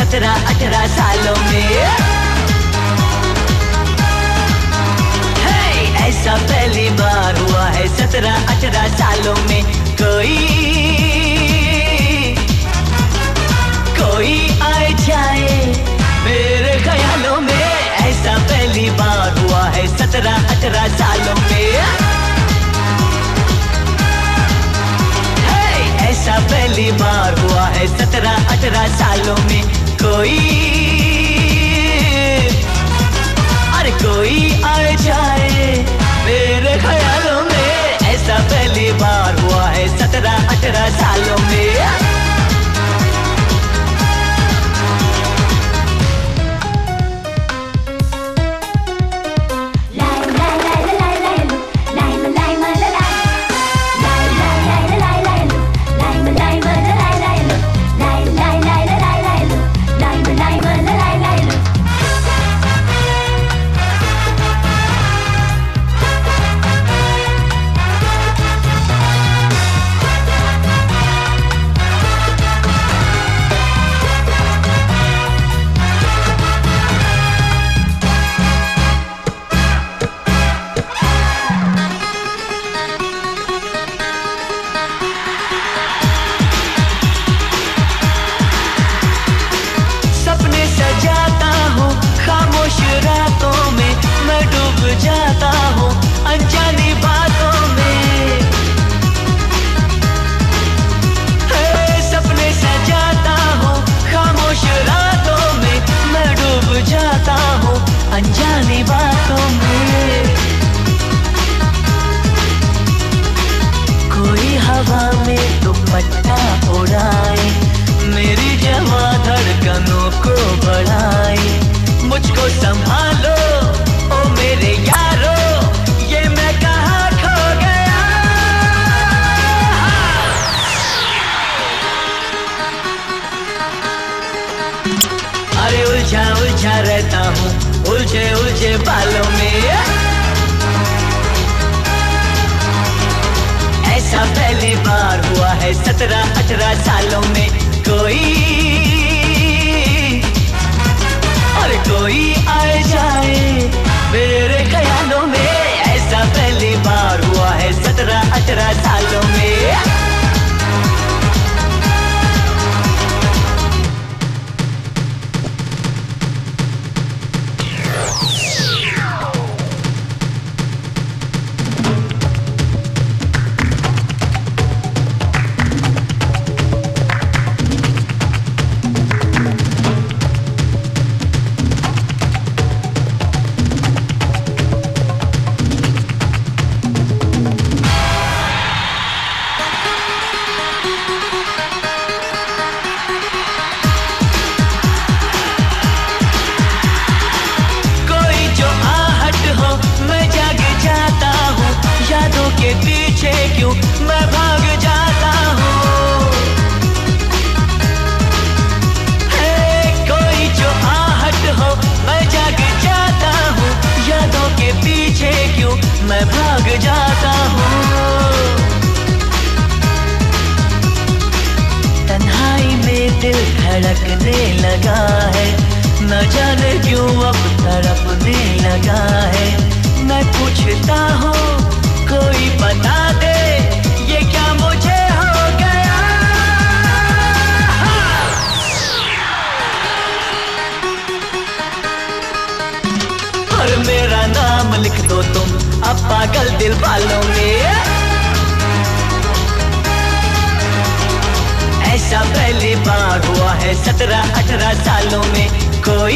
सत्रह अठारह सालों में। ऐसा पहली बार हुआ है सत्रह अठारह सालों में। कोई कोई आए जाए मेरे ख्यालों में। ऐसा पहली बार हुआ है सत्रह अठारह सालों में। ऐसा पहली बार दुपट्टा उड़ाए, मेरी जवा धड़कनों को बढ़ाए। मुझको संभालो, ओ मेरे यारो, ये मैं कहा खो गया? अरे उलझा उलझा रहता हूँ उलझे उलझे बालों में। पहली बार हुआ है सत्रह अठारह सालों में कोई। धड़कने लगा है। न जाने क्यों अब तड़पने लगा है। मैं पूछता हूँ, कोई बता दे, ये क्या मुझे हो गया? हाँ। और मेरा नाम लिख दो तुम, अब पागल दिल पालोगे कोई